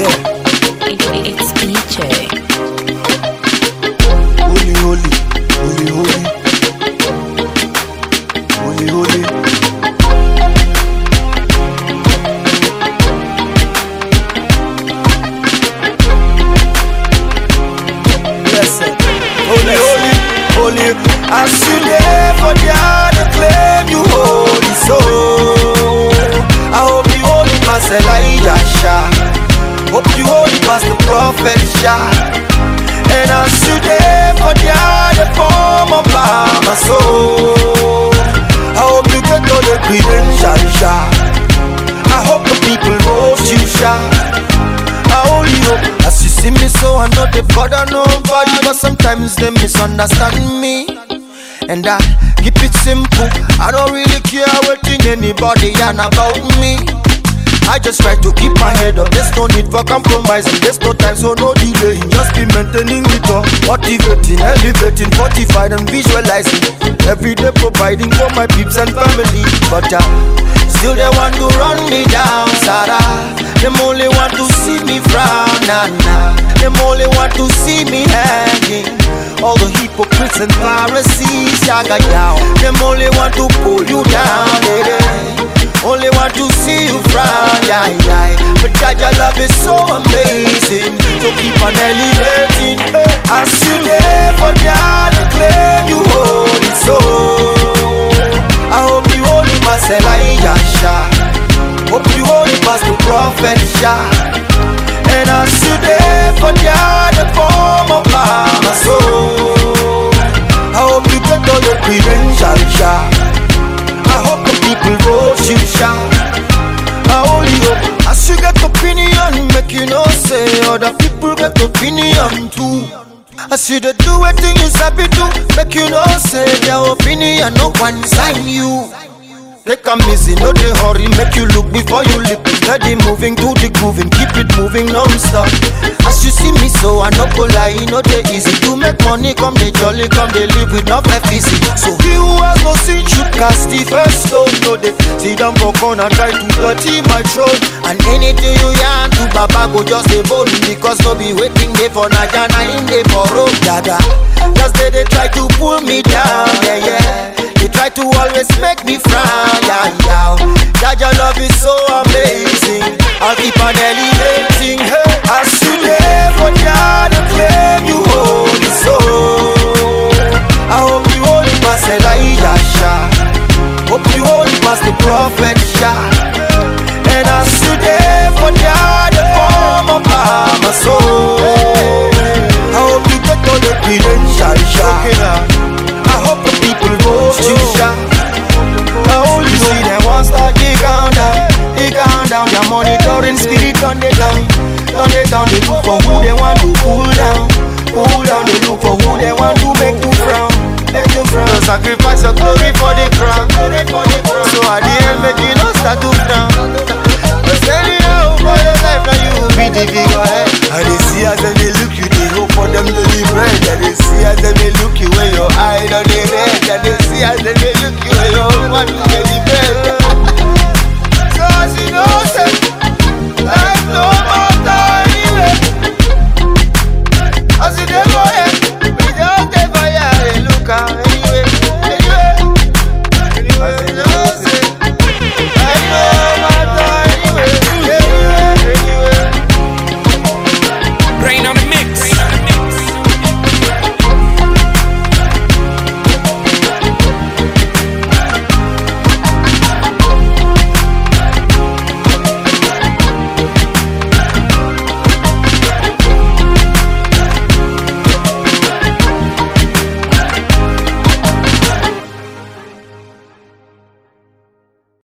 It's DJ. Holy, holy, holy, holy, holy, holy. Blessed, holy, holy, holy. As you Shah. And as you there for the other form of my soul. I hope you get all the credentials, Shah. I hope the people vote you, Shah. I only hope as you see me, so I know they bother nobody. But sometimes they misunderstand me. And I keep it simple. I don't really care what thing anybody and about me. I just try to keep my head up. There's no need for compromising. There's no time, so no delaying. Just be maintaining it up, motivating, elevating, fortified and visualizing. Every day providing for my peeps and family. But uh, still they want to run me down, Sarah. Them only want to see me frown, nah nah. Them only want to see me hanging. All the hypocrites and Pharisees, yaga down. Them only want to pull you down, yeah. Only want to see you frown, yeah, yeah. But God, your love is so amazing. So keep on elevating. As you there for God, claim you holy soul. I hope you holy past Elijah Hope you holy past the prophet Shah. And as you there for God, the form of my soul. I hope you get all the credentials, Shah. Other people get opinion too. As you dey do wetin you sabi do, make you know say their opinion and no one sign you. Take a easy, no dey hurry, make you look before you leap. Steady moving to the groove and keep it moving non-stop. As you see me so, I no go lie, no dey easy. To make money, come dey jolly, come dey live with no easy. So he who has no sin should cast the first stone. No dey sit down for corner, try to dirty my throat. And anything you yarn to Baba go just dey bone because no be waiting there for Naja, na him dey for road, dada. Just they dey try to pull me down, yeah yeah. They try to always make me past the prophet Shah. And as you never God, the form of my soul. I hope you get all the credentials. I hope the people vote you. I only see them one start they count down, they count down. Their monitoring spirit on the down, on the down. They look for who they want living your head. I they see as them they look you, they hope for them to be bread. I they see as them they look you when your eyes on the red. I they see as them they look you when your woman to get bread.